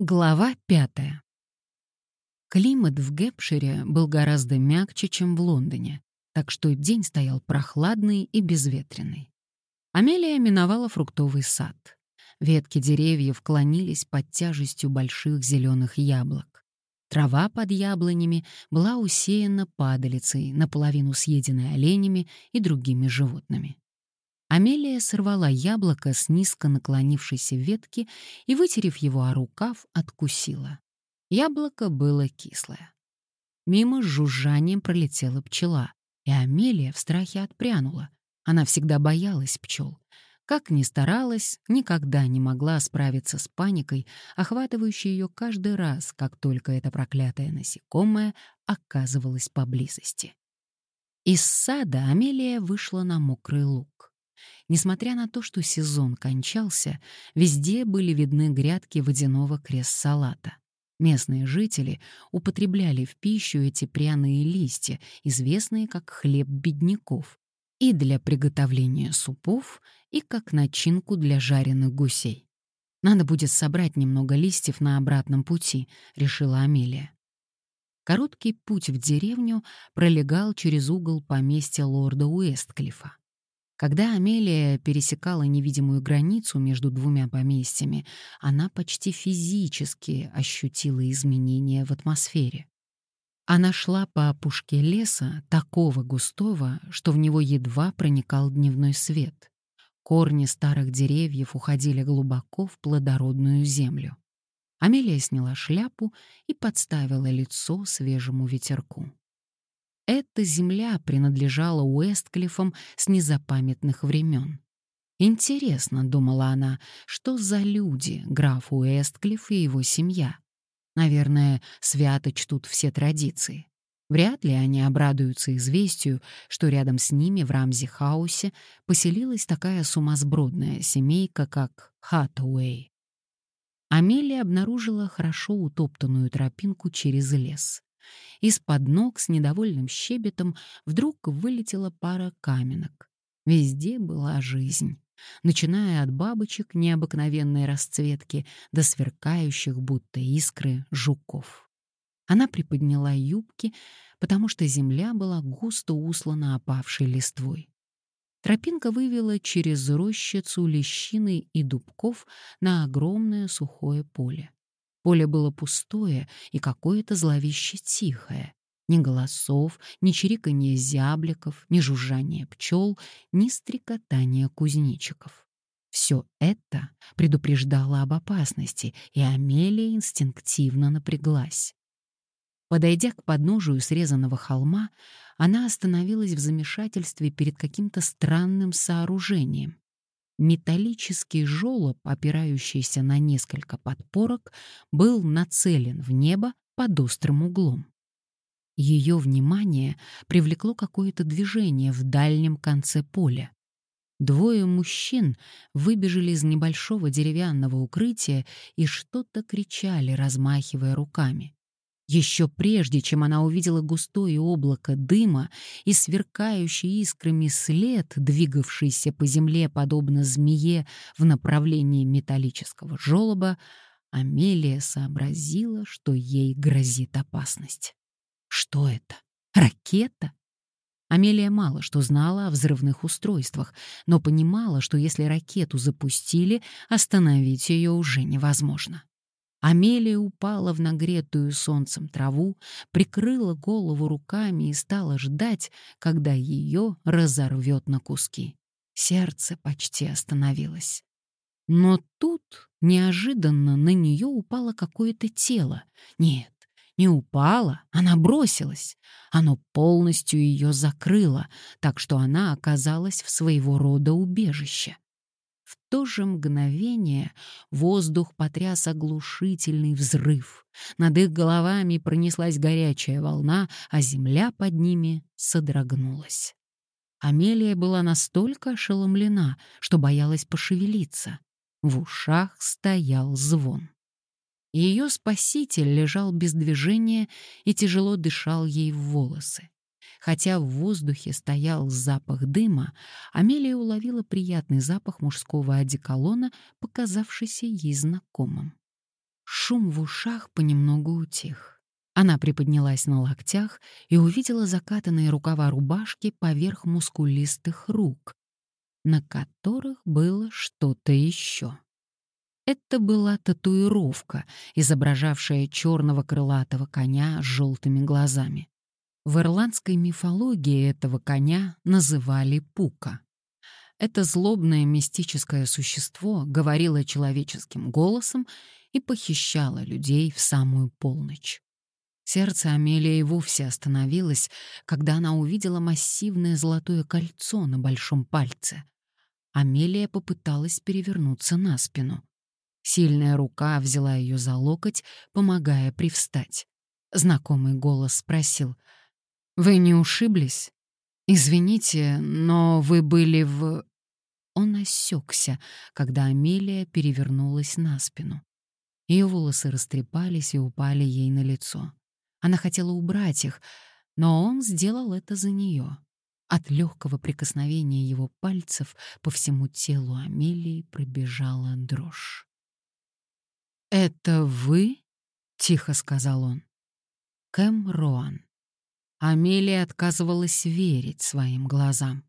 Глава пятая. Климат в Гэпшире был гораздо мягче, чем в Лондоне, так что день стоял прохладный и безветренный. Амелия миновала фруктовый сад. Ветки деревьев клонились под тяжестью больших зеленых яблок. Трава под яблонями была усеяна падалицей, наполовину съеденной оленями и другими животными. Амелия сорвала яблоко с низко наклонившейся ветки и, вытерев его о рукав, откусила. Яблоко было кислое. Мимо с жужжанием пролетела пчела, и Амелия в страхе отпрянула. Она всегда боялась пчел. Как ни старалась, никогда не могла справиться с паникой, охватывающей ее каждый раз, как только это проклятое насекомое оказывалось поблизости. Из сада Амелия вышла на мокрый луг. Несмотря на то, что сезон кончался, везде были видны грядки водяного крест-салата. Местные жители употребляли в пищу эти пряные листья, известные как хлеб бедняков, и для приготовления супов, и как начинку для жареных гусей. «Надо будет собрать немного листьев на обратном пути», — решила Амелия. Короткий путь в деревню пролегал через угол поместья лорда Уэстклифа. Когда Амелия пересекала невидимую границу между двумя поместьями, она почти физически ощутила изменения в атмосфере. Она шла по опушке леса, такого густого, что в него едва проникал дневной свет. Корни старых деревьев уходили глубоко в плодородную землю. Амелия сняла шляпу и подставила лицо свежему ветерку. Эта земля принадлежала Уэстклифам с незапамятных времен. Интересно, думала она, что за люди граф Уэстклифф и его семья. Наверное, свято чтут все традиции. Вряд ли они обрадуются известию, что рядом с ними в Рамзи-хаусе поселилась такая сумасбродная семейка, как Хаттауэй. Амелия обнаружила хорошо утоптанную тропинку через лес. Из-под ног с недовольным щебетом вдруг вылетела пара каменок. Везде была жизнь, начиная от бабочек необыкновенной расцветки до сверкающих, будто искры, жуков. Она приподняла юбки, потому что земля была густо услана опавшей листвой. Тропинка вывела через рощицу лещины и дубков на огромное сухое поле. Поле было пустое и какое-то зловеще тихое. Ни голосов, ни чириканье зябликов, ни жужжания пчел, ни стрекотания кузнечиков. Все это предупреждало об опасности, и Амелия инстинктивно напряглась. Подойдя к подножию срезанного холма, она остановилась в замешательстве перед каким-то странным сооружением. Металлический жёлоб, опирающийся на несколько подпорок, был нацелен в небо под острым углом. Ее внимание привлекло какое-то движение в дальнем конце поля. Двое мужчин выбежали из небольшого деревянного укрытия и что-то кричали, размахивая руками. Еще прежде, чем она увидела густое облако дыма и сверкающий искрами след, двигавшийся по земле подобно змее в направлении металлического желоба, Амелия сообразила, что ей грозит опасность. Что это? Ракета? Амелия мало что знала о взрывных устройствах, но понимала, что если ракету запустили, остановить ее уже невозможно. Амелия упала в нагретую солнцем траву, прикрыла голову руками и стала ждать, когда ее разорвет на куски. Сердце почти остановилось. Но тут неожиданно на нее упало какое-то тело. Нет, не упало, она бросилась. Оно полностью ее закрыло, так что она оказалась в своего рода убежище. В то же мгновение воздух потряс оглушительный взрыв. Над их головами пронеслась горячая волна, а земля под ними содрогнулась. Амелия была настолько ошеломлена, что боялась пошевелиться. В ушах стоял звон. Ее спаситель лежал без движения и тяжело дышал ей в волосы. Хотя в воздухе стоял запах дыма, Амелия уловила приятный запах мужского одеколона, показавшийся ей знакомым. Шум в ушах понемногу утих. Она приподнялась на локтях и увидела закатанные рукава рубашки поверх мускулистых рук, на которых было что-то еще. Это была татуировка, изображавшая черного крылатого коня с желтыми глазами. В ирландской мифологии этого коня называли Пука. Это злобное мистическое существо говорило человеческим голосом и похищало людей в самую полночь. Сердце Амелии вовсе остановилось, когда она увидела массивное золотое кольцо на большом пальце. Амелия попыталась перевернуться на спину. Сильная рука взяла ее за локоть, помогая привстать. Знакомый голос спросил — вы не ушиблись? Извините, но вы были в... Он осекся, когда Амелия перевернулась на спину. Ее волосы растрепались и упали ей на лицо. Она хотела убрать их, но он сделал это за нее. От легкого прикосновения его пальцев по всему телу Амелии пробежала дрожь. «Это вы?» — тихо сказал он. Кэм Роан. Амелия отказывалась верить своим глазам.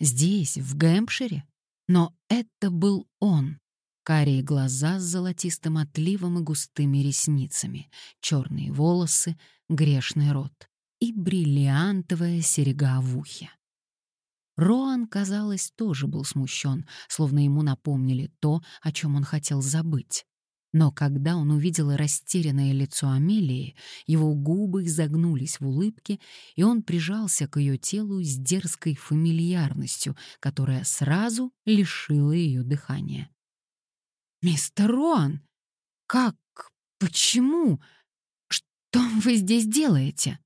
Здесь, в Гэмпшире? Но это был он. Карие глаза с золотистым отливом и густыми ресницами, черные волосы, грешный рот и бриллиантовая серега в ухе. Роан, казалось, тоже был смущен, словно ему напомнили то, о чем он хотел забыть. Но когда он увидел растерянное лицо Амелии, его губы изогнулись в улыбке, и он прижался к ее телу с дерзкой фамильярностью, которая сразу лишила ее дыхания. «Мистер Роан, как? Почему? Что вы здесь делаете?»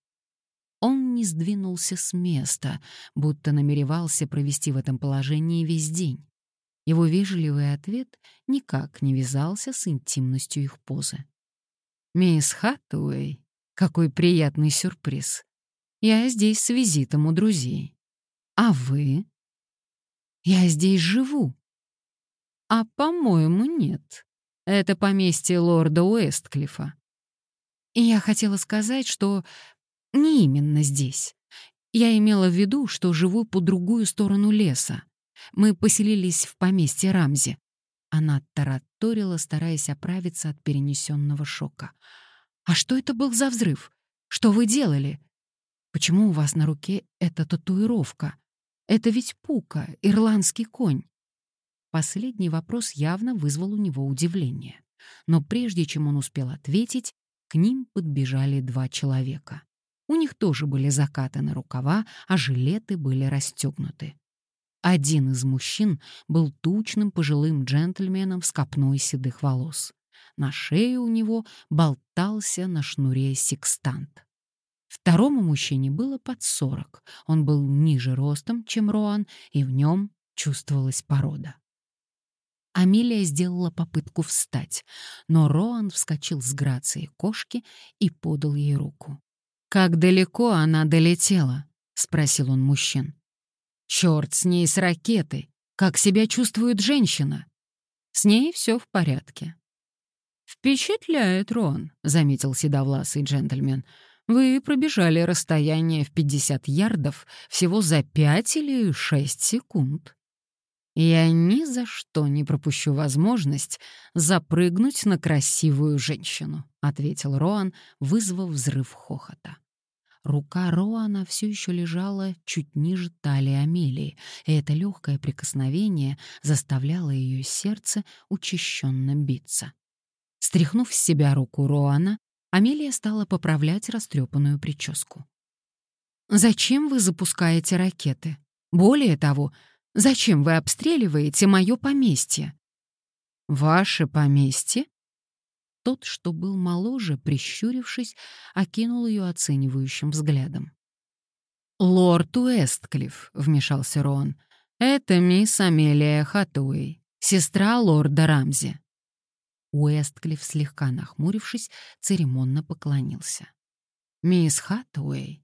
Он не сдвинулся с места, будто намеревался провести в этом положении весь день. Его вежливый ответ никак не вязался с интимностью их позы. «Мисс Хаттуэй, какой приятный сюрприз. Я здесь с визитом у друзей. А вы?» «Я здесь живу». «А, по-моему, нет. Это поместье лорда Уэстклифа. И я хотела сказать, что не именно здесь. Я имела в виду, что живу по другую сторону леса. Мы поселились в поместье Рамзи. Она тараторила, стараясь оправиться от перенесенного шока. «А что это был за взрыв? Что вы делали? Почему у вас на руке эта татуировка? Это ведь Пука, ирландский конь». Последний вопрос явно вызвал у него удивление. Но прежде чем он успел ответить, к ним подбежали два человека. У них тоже были закатаны рукава, а жилеты были расстегнуты. Один из мужчин был тучным пожилым джентльменом с копной седых волос. На шее у него болтался на шнуре секстант. Второму мужчине было под сорок. Он был ниже ростом, чем Роан, и в нем чувствовалась порода. Амелия сделала попытку встать, но Роан вскочил с грацией кошки и подал ей руку. «Как далеко она долетела?» — спросил он мужчин. Черт с ней, с ракетой. Как себя чувствует женщина? С ней все в порядке. «Впечатляет, Рон», — заметил седовласый джентльмен. «Вы пробежали расстояние в 50 ярдов всего за 5 или 6 секунд». «Я ни за что не пропущу возможность запрыгнуть на красивую женщину», — ответил Роан, вызвав взрыв хохота. Рука Роана все еще лежала чуть ниже талии Амелии, и это легкое прикосновение заставляло ее сердце учащенно биться. Стряхнув с себя руку Роана, Амелия стала поправлять растрепанную прическу. «Зачем вы запускаете ракеты? Более того, зачем вы обстреливаете мое поместье?» «Ваше поместье?» Тот, что был моложе, прищурившись, окинул ее оценивающим взглядом. «Лорд Уэстклифф», — вмешался Рон, — «это мисс Амелия Хатуэй, сестра лорда Рамзи». Уэстклифф, слегка нахмурившись, церемонно поклонился. «Мисс Хатуэй,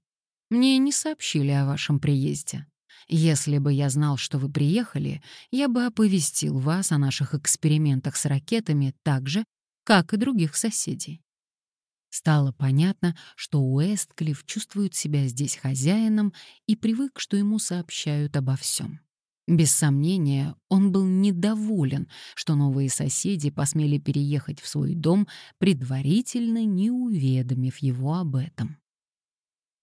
мне не сообщили о вашем приезде. Если бы я знал, что вы приехали, я бы оповестил вас о наших экспериментах с ракетами так же, как и других соседей. Стало понятно, что Уэстклифф чувствует себя здесь хозяином и привык, что ему сообщают обо всем. Без сомнения, он был недоволен, что новые соседи посмели переехать в свой дом, предварительно не уведомив его об этом.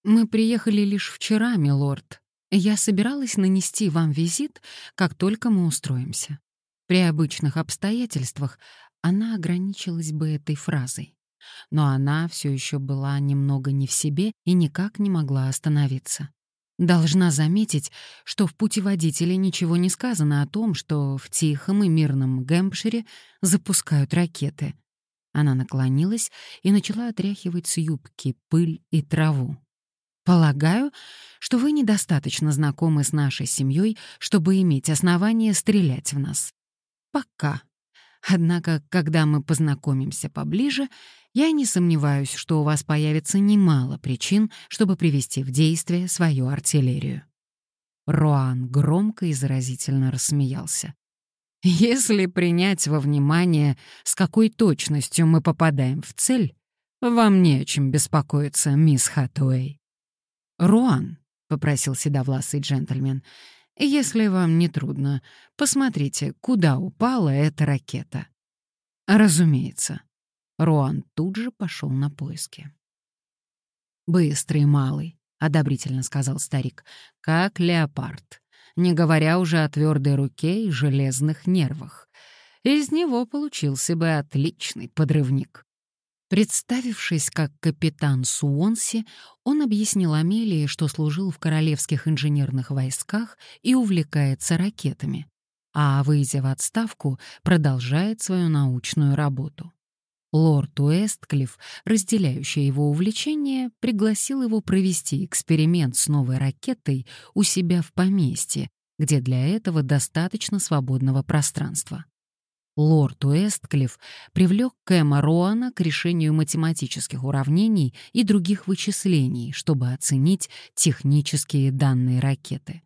«Мы приехали лишь вчера, милорд. Я собиралась нанести вам визит, как только мы устроимся». При обычных обстоятельствах она ограничилась бы этой фразой. Но она все еще была немного не в себе и никак не могла остановиться. Должна заметить, что в путеводителе ничего не сказано о том, что в тихом и мирном Гэмпшире запускают ракеты. Она наклонилась и начала отряхивать с юбки пыль и траву. «Полагаю, что вы недостаточно знакомы с нашей семьей, чтобы иметь основания стрелять в нас. Пока. Однако, когда мы познакомимся поближе, я не сомневаюсь, что у вас появится немало причин, чтобы привести в действие свою артиллерию». Роан громко и заразительно рассмеялся. «Если принять во внимание, с какой точностью мы попадаем в цель, вам не о чем беспокоиться, мисс Хатуэй». «Руан», — попросил седовласый джентльмен, — «если вам не трудно, посмотрите, куда упала эта ракета». «Разумеется». Руан тут же пошел на поиски. «Быстрый малый», — одобрительно сказал старик, — «как леопард, не говоря уже о твердой руке и железных нервах. Из него получился бы отличный подрывник». Представившись как капитан Суонси, он объяснил Амелии, что служил в королевских инженерных войсках и увлекается ракетами, а, выйдя в отставку, продолжает свою научную работу. Лорд Уэстклифф, разделяющий его увлечение, пригласил его провести эксперимент с новой ракетой у себя в поместье, где для этого достаточно свободного пространства. Лорд Уэстклифф привлек Кэма Роана к решению математических уравнений и других вычислений, чтобы оценить технические данные ракеты.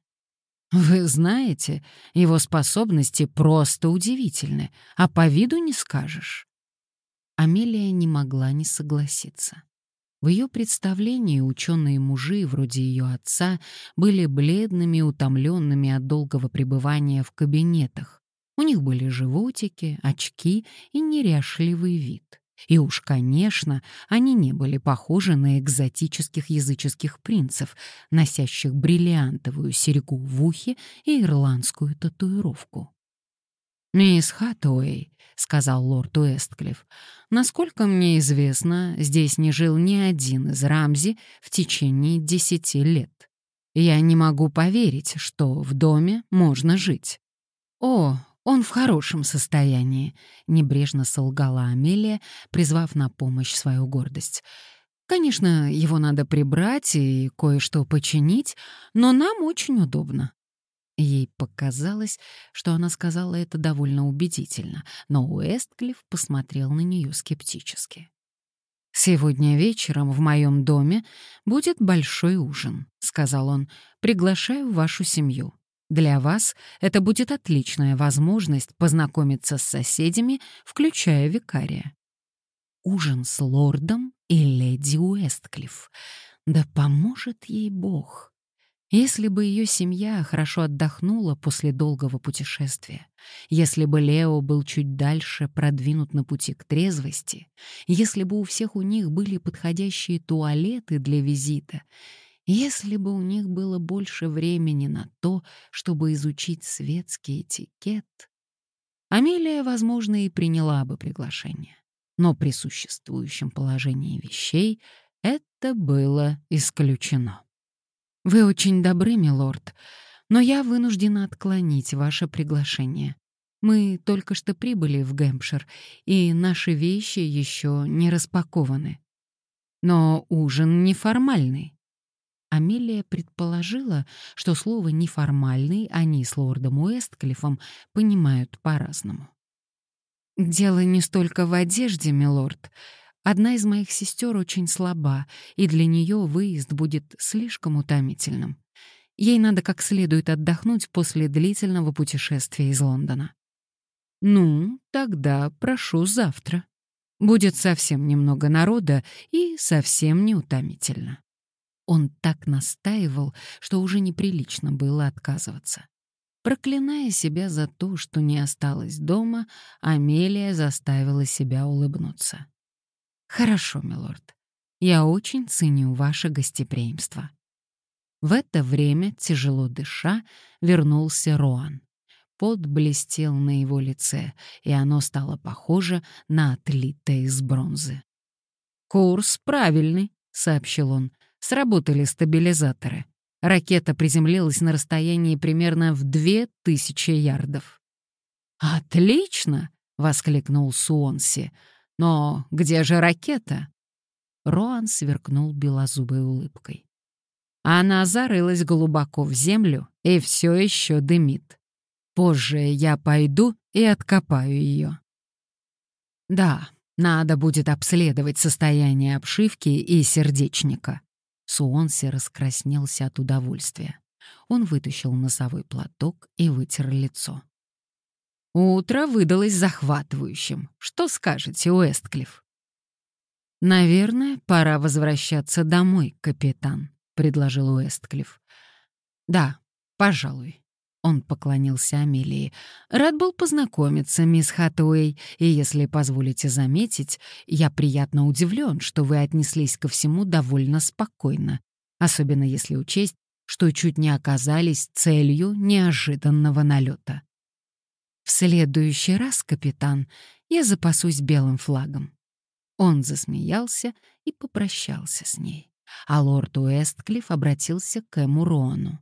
Вы знаете, его способности просто удивительны, а по виду не скажешь. Амелия не могла не согласиться. В ее представлении ученые-мужи, вроде ее отца, были бледными утомленными от долгого пребывания в кабинетах, у них были животики, очки и неряшливый вид. И уж, конечно, они не были похожи на экзотических языческих принцев, носящих бриллиантовую серьгу в ухе и ирландскую татуировку. «Мисс Хаттуэй», — сказал лорд Уэстклифф, — «насколько мне известно, здесь не жил ни один из Рамзи в течение десяти лет. Я не могу поверить, что в доме можно жить». «О, «Он в хорошем состоянии», — небрежно солгала Амелия, призвав на помощь свою гордость. «Конечно, его надо прибрать и кое-что починить, но нам очень удобно». Ей показалось, что она сказала это довольно убедительно, но Уэстклифф посмотрел на нее скептически. «Сегодня вечером в моем доме будет большой ужин», — сказал он. «Приглашаю вашу семью. Для вас это будет отличная возможность познакомиться с соседями, включая викария. Ужин с лордом и леди Уэстклифф. Да поможет ей Бог. Если бы ее семья хорошо отдохнула после долгого путешествия, если бы Лео был чуть дальше продвинут на пути к трезвости, если бы у всех у них были подходящие туалеты для визита — если бы у них было больше времени на то, чтобы изучить светский этикет, Амелия, возможно, и приняла бы приглашение. Но при существующем положении вещей это было исключено. «Вы очень добры, милорд, но я вынуждена отклонить ваше приглашение. Мы только что прибыли в Гэмпшир, и наши вещи еще не распакованы. Но ужин неформальный. Амелия предположила, что слово «неформальный» они с лордом Уэстклиффом понимают по-разному. «Дело не столько в одежде, милорд. Одна из моих сестер очень слаба, и для нее выезд будет слишком утомительным. Ей надо как следует отдохнуть после длительного путешествия из Лондона». «Ну, тогда прошу завтра». Будет совсем немного народа и совсем неутомительно. Он так настаивал, что уже неприлично было отказываться. Проклиная себя за то, что не осталась дома, Амелия заставила себя улыбнуться. «Хорошо, милорд. Я очень ценю ваше гостеприимство». В это время, тяжело дыша, вернулся Роан. Пот блестел на его лице, и оно стало похоже на отлитое из бронзы. «Курс правильный», — сообщил он. «Сработали стабилизаторы. Ракета приземлилась на расстоянии примерно в две тысячи ярдов». «Отлично!» — воскликнул Суонси. «Но где же ракета?» Роан сверкнул белозубой улыбкой. Она зарылась глубоко в землю и все еще дымит. Позже я пойду и откопаю ее. Да, надо будет обследовать состояние обшивки и сердечника. Суонси раскраснелся от удовольствия. Он вытащил носовой платок и вытер лицо. Утро выдалось захватывающим. Что скажете, Уэстклифф? «Наверное, пора возвращаться домой, капитан», — предложил Уэстклифф. «Да, пожалуй». Он поклонился Амелии. «Рад был познакомиться, мисс Хатуэй, и, если позволите заметить, я приятно удивлен, что вы отнеслись ко всему довольно спокойно, особенно если учесть, что чуть не оказались целью неожиданного налета. В следующий раз, капитан, я запасусь белым флагом». Он засмеялся и попрощался с ней, а лорд Уэстклифф обратился к Эму Рону.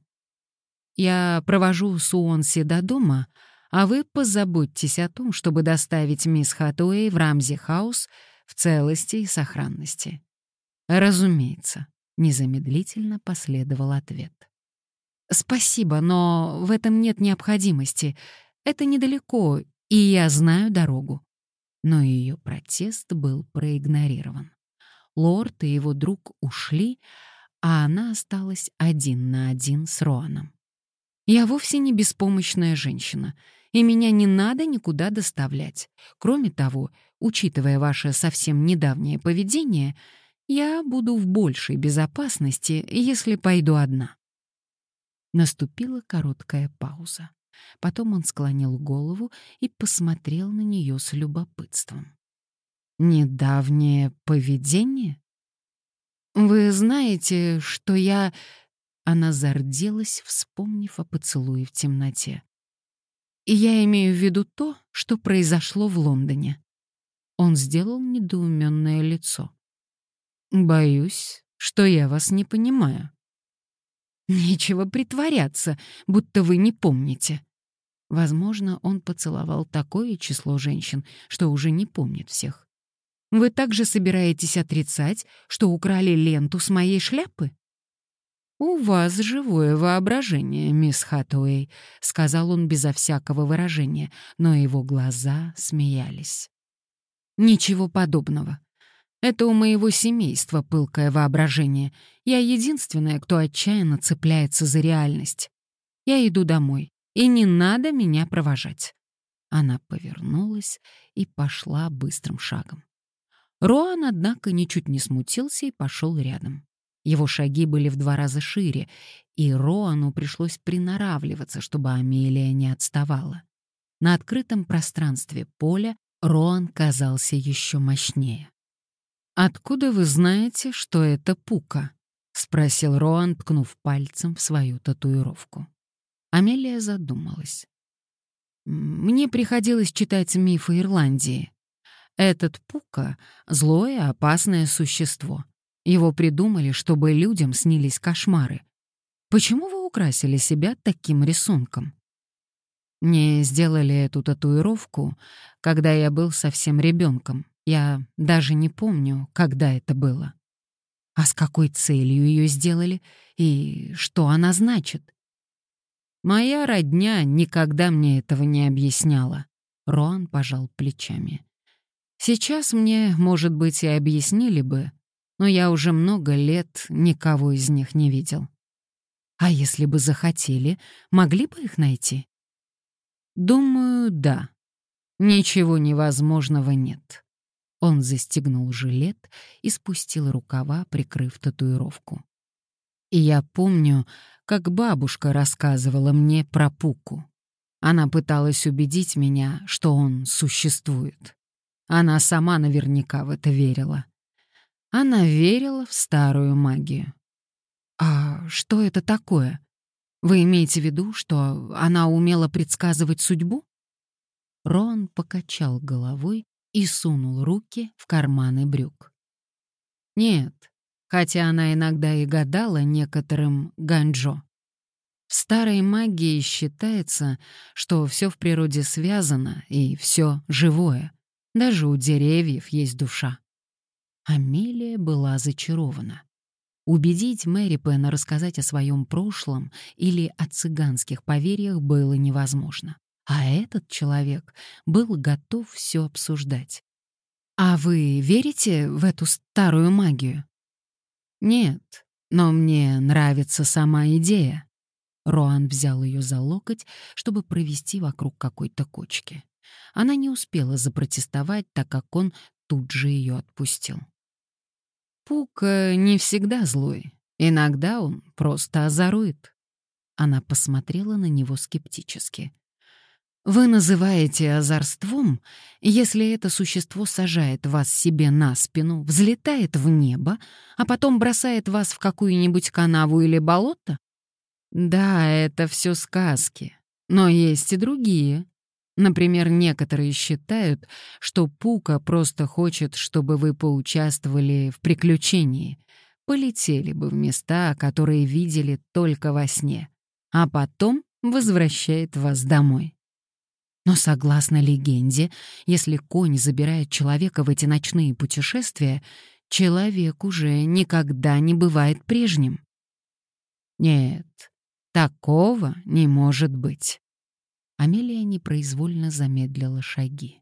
Я провожу Суонси до дома, а вы позаботьтесь о том, чтобы доставить мисс Хатуэй в Рамзи-хаус в целости и сохранности. Разумеется, незамедлительно последовал ответ. Спасибо, но в этом нет необходимости. Это недалеко, и я знаю дорогу. Но ее протест был проигнорирован. Лорд и его друг ушли, а она осталась один на один с Роаном. Я вовсе не беспомощная женщина, и меня не надо никуда доставлять. Кроме того, учитывая ваше совсем недавнее поведение, я буду в большей безопасности, если пойду одна». Наступила короткая пауза. Потом он склонил голову и посмотрел на нее с любопытством. «Недавнее поведение? Вы знаете, что я она зарделась, вспомнив о поцелуе в темноте. И я имею в виду то, что произошло в Лондоне. Он сделал недоуменное лицо. Боюсь, что я вас не понимаю. Нечего притворяться, будто вы не помните. Возможно, он поцеловал такое число женщин, что уже не помнит всех. Вы также собираетесь отрицать, что украли ленту с моей шляпы? «У вас живое воображение, мисс Хатуэй», — сказал он безо всякого выражения, но его глаза смеялись. «Ничего подобного. Это у моего семейства пылкое воображение. Я единственная, кто отчаянно цепляется за реальность. Я иду домой, и не надо меня провожать». Она повернулась и пошла быстрым шагом. Роан, однако, ничуть не смутился и пошел рядом. Его шаги были в два раза шире, и Роану пришлось приноравливаться, чтобы Амелия не отставала. На открытом пространстве поля Роан казался еще мощнее. «Откуда вы знаете, что это пука?» — спросил Роан, ткнув пальцем в свою татуировку. Амелия задумалась. «Мне приходилось читать мифы Ирландии. Этот пука — злое, опасное существо. Его придумали, чтобы людям снились кошмары. Почему вы украсили себя таким рисунком? Мне сделали эту татуировку, когда я был совсем ребенком. Я даже не помню, когда это было. А с какой целью ее сделали и что она значит? Моя родня никогда мне этого не объясняла. Роан пожал плечами. Сейчас мне, может быть, и объяснили бы, но я уже много лет никого из них не видел. А если бы захотели, могли бы их найти? Думаю, да. Ничего невозможного нет. Он застегнул жилет и спустил рукава, прикрыв татуировку. И я помню, как бабушка рассказывала мне про Пуку. Она пыталась убедить меня, что он существует. Она сама наверняка в это верила. Она верила в старую магию. «А что это такое? Вы имеете в виду, что она умела предсказывать судьбу?» Рон покачал головой и сунул руки в карманы брюк. «Нет, хотя она иногда и гадала некоторым ганджо. В старой магии считается, что все в природе связано и все живое. Даже у деревьев есть душа. Амелия была зачарована. Убедить Мэри Пена рассказать о своем прошлом или о цыганских поверьях было невозможно. А этот человек был готов все обсуждать. «А вы верите в эту старую магию?» «Нет, но мне нравится сама идея». Роан взял ее за локоть, чтобы провести вокруг какой-то кочки. Она не успела запротестовать, так как он тут же ее отпустил. Пука не всегда злой. Иногда он просто озорует. Она посмотрела на него скептически. Вы называете озорством, если это существо сажает вас себе на спину, взлетает в небо, а потом бросает вас в какую-нибудь канаву или болото? Да, это все сказки. Но есть и другие. Например, некоторые считают, что Пука просто хочет, чтобы вы поучаствовали в приключении, полетели бы в места, которые видели только во сне, а потом возвращает вас домой. Но согласно легенде, если конь забирает человека в эти ночные путешествия, человек уже никогда не бывает прежним. Нет, такого не может быть. Амелия непроизвольно замедлила шаги.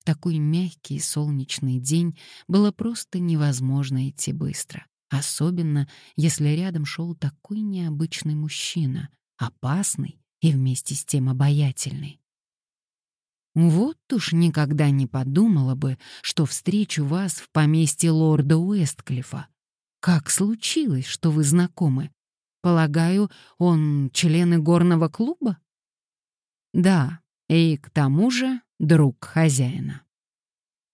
В такой мягкий солнечный день было просто невозможно идти быстро, особенно если рядом шел такой необычный мужчина, опасный и вместе с тем обаятельный. Вот уж никогда не подумала бы, что встречу вас в поместье лорда Уэстклифа. Как случилось, что вы знакомы? Полагаю, он член игорного клуба? Да, и к тому же друг хозяина.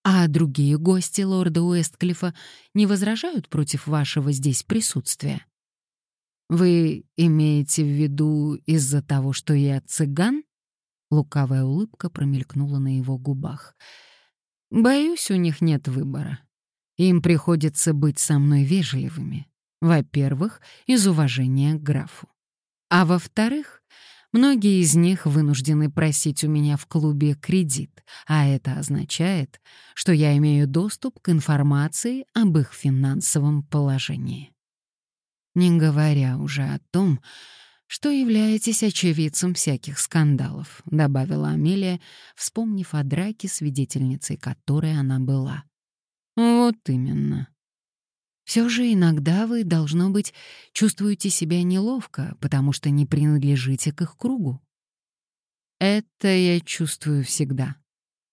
А другие гости лорда Уэстклифа не возражают против вашего здесь присутствия? Вы имеете в виду из-за того, что я цыган? Лукавая улыбка промелькнула на его губах. Боюсь, у них нет выбора. Им приходится быть со мной вежливыми. Во-первых, из уважения к графу. А во-вторых, Многие из них вынуждены просить у меня в клубе кредит, а это означает, что я имею доступ к информации об их финансовом положении. Не говоря уже о том, что являетесь очевидцем всяких скандалов», — добавила Амелия, вспомнив о драке, свидетельницей которой она была. «Вот именно. Все же иногда вы, должно быть, чувствуете себя неловко, потому что не принадлежите к их кругу. Это я чувствую всегда.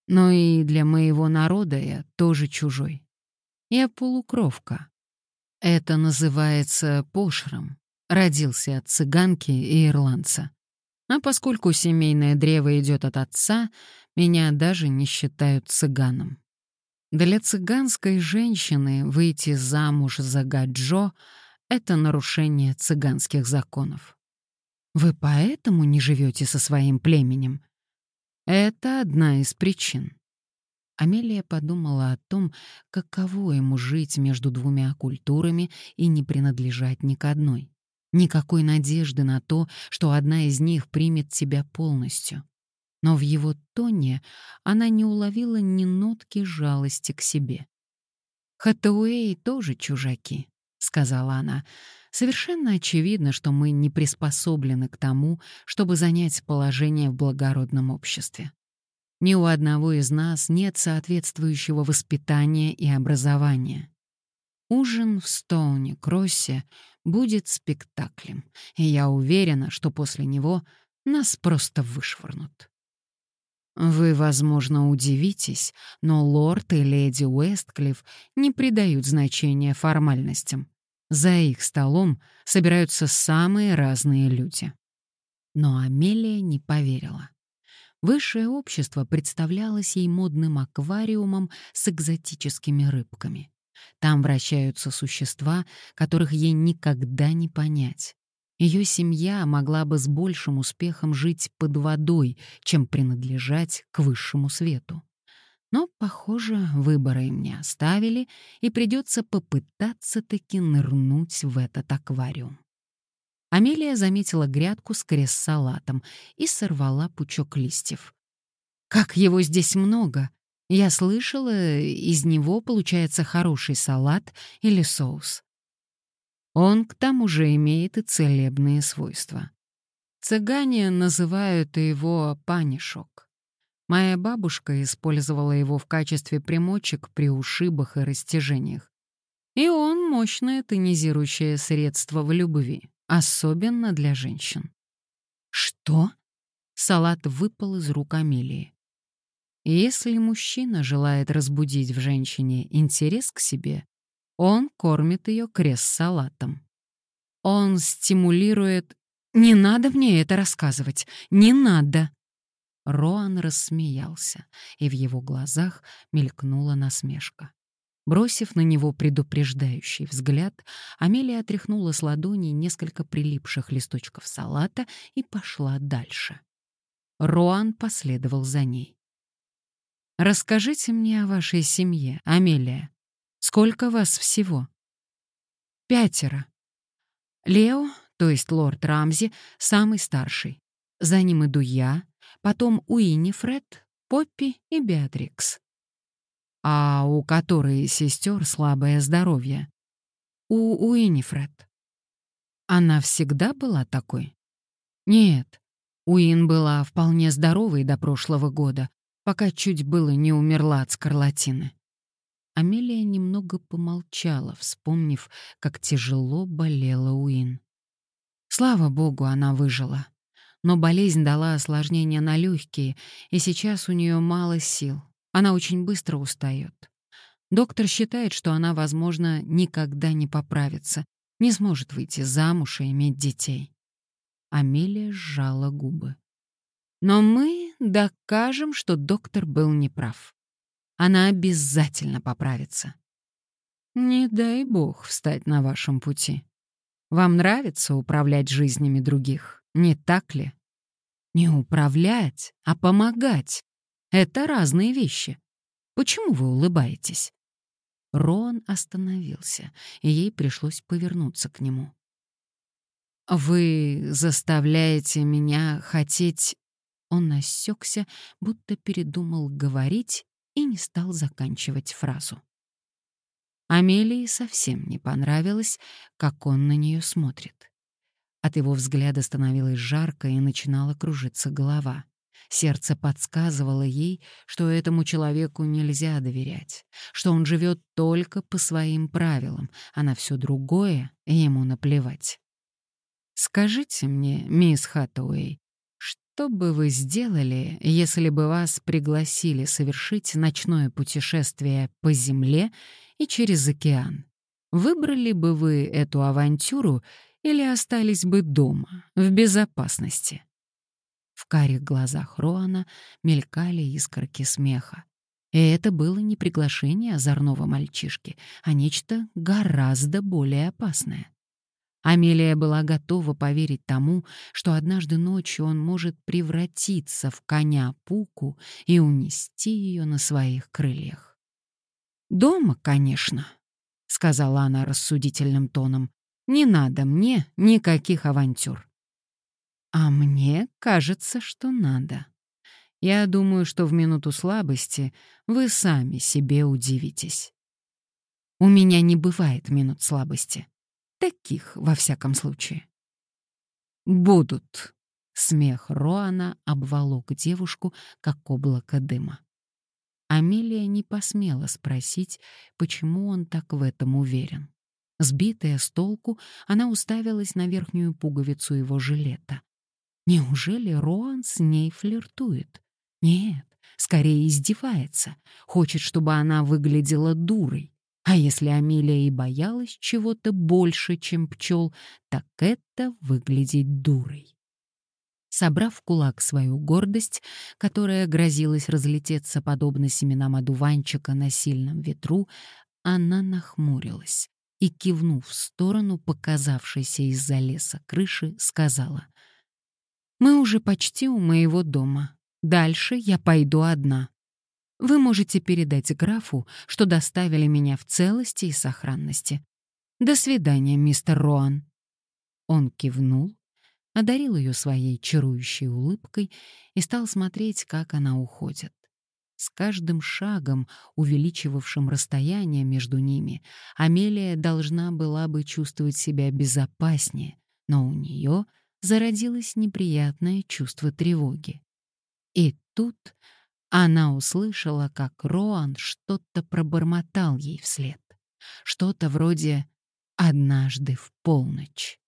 Но и для моего народа я тоже чужой. Я полукровка. Это называется пошром. Родился от цыганки и ирландца. А поскольку семейное древо идет от отца, меня даже не считают цыганом. Для цыганской женщины выйти замуж за Гаджо — это нарушение цыганских законов. Вы поэтому не живете со своим племенем? Это одна из причин. Амелия подумала о том, каково ему жить между двумя культурами и не принадлежать ни к одной. Никакой надежды на то, что одна из них примет тебя полностью но в его тоне она не уловила ни нотки жалости к себе. «Хаттауэй тоже чужаки», — сказала она. «Совершенно очевидно, что мы не приспособлены к тому, чтобы занять положение в благородном обществе. Ни у одного из нас нет соответствующего воспитания и образования. Ужин в Стоуне-Кроссе будет спектаклем, и я уверена, что после него нас просто вышвырнут. Вы, возможно, удивитесь, но лорд и леди Уэстклифф не придают значения формальностям. За их столом собираются самые разные люди. Но Амелия не поверила. Высшее общество представлялось ей модным аквариумом с экзотическими рыбками. Там вращаются существа, которых ей никогда не понять. Ее семья могла бы с большим успехом жить под водой, чем принадлежать к высшему свету. Но, похоже, выбора им не оставили, и придется попытаться таки нырнуть в этот аквариум. Амелия заметила грядку с крест-салатом и сорвала пучок листьев. «Как его здесь много! Я слышала, из него получается хороший салат или соус. Он к тому же имеет и целебные свойства. Цыгане называют его панишок. Моя бабушка использовала его в качестве примочек при ушибах и растяжениях. И он мощное тонизирующее средство в любви, особенно для женщин. Что? Салат выпал из рук Амелии. Если мужчина желает разбудить в женщине интерес к себе, он кормит ее крест-салатом. Он стимулирует... «Не надо мне это рассказывать! Не надо!» Роан рассмеялся, и в его глазах мелькнула насмешка. Бросив на него предупреждающий взгляд, Амелия отряхнула с ладони несколько прилипших листочков салата и пошла дальше. Роан последовал за ней. «Расскажите мне о вашей семье, Амелия», Сколько вас всего? Пятеро. Лео, то есть лорд Рамзи, самый старший. За ним иду я, потом Уинифред, Поппи и Беатрикс. А у которой сестер слабое здоровье? У Уинифред. Она всегда была такой? Нет, Уин была вполне здоровой до прошлого года, пока чуть было не умерла от скарлатины. Амелия немного помолчала, вспомнив, как тяжело болела Уин. Слава богу, она выжила. Но болезнь дала осложнения на легкие, и сейчас у нее мало сил. Она очень быстро устает. Доктор считает, что она, возможно, никогда не поправится, не сможет выйти замуж и иметь детей. Амелия сжала губы. Но мы докажем, что доктор был неправ. Она обязательно поправится. Не дай бог встать на вашем пути. Вам нравится управлять жизнями других, не так ли? Не управлять, а помогать. Это разные вещи. Почему вы улыбаетесь? Рон остановился, и ей пришлось повернуться к нему. «Вы заставляете меня хотеть...» Он осекся, будто передумал говорить, и не стал заканчивать фразу. Амелии совсем не понравилось, как он на нее смотрит. От его взгляда становилось жарко и начинала кружиться голова. Сердце подсказывало ей, что этому человеку нельзя доверять, что он живет только по своим правилам, а на все другое ему наплевать. «Скажите мне, мисс Хаттауэй, что бы вы сделали, если бы вас пригласили совершить ночное путешествие по Земле и через океан? Выбрали бы вы эту авантюру или остались бы дома, в безопасности? В карих глазах Роана мелькали искорки смеха. И это было не приглашение озорного мальчишки, а нечто гораздо более опасное. Амелия была готова поверить тому, что однажды ночью он может превратиться в коня Пуку и унести ее на своих крыльях. «Дома, конечно», — сказала она рассудительным тоном. «Не надо мне никаких авантюр». «А мне кажется, что надо. Я думаю, что в минуту слабости вы сами себе удивитесь». «У меня не бывает минут слабости», Таких, во всяком случае. «Будут!» — смех Роана обволок девушку, как облако дыма. Амелия не посмела спросить, почему он так в этом уверен. Сбитая с толку, она уставилась на верхнюю пуговицу его жилета. Неужели Роан с ней флиртует? Нет, скорее издевается, хочет, чтобы она выглядела дурой. А если Амелия и боялась чего-то больше, чем пчел, так это выглядеть дурой. Собрав в кулак свою гордость, которая грозилась разлететься подобно семенам одуванчика на сильном ветру, она нахмурилась и, кивнув в сторону показавшейся из-за леса крыши, сказала, «Мы уже почти у моего дома. Дальше я пойду одна. Вы можете передать графу, что доставили меня в целости и сохранности. До свидания, мистер Роан». Он кивнул, одарил ее своей чарующей улыбкой и стал смотреть, как она уходит. С каждым шагом, увеличивавшим расстояние между ними, Амелия должна была бы чувствовать себя безопаснее, но у нее зародилось неприятное чувство тревоги. И тут она услышала, как Роан что-то пробормотал ей вслед. Что-то вроде «однажды в полночь».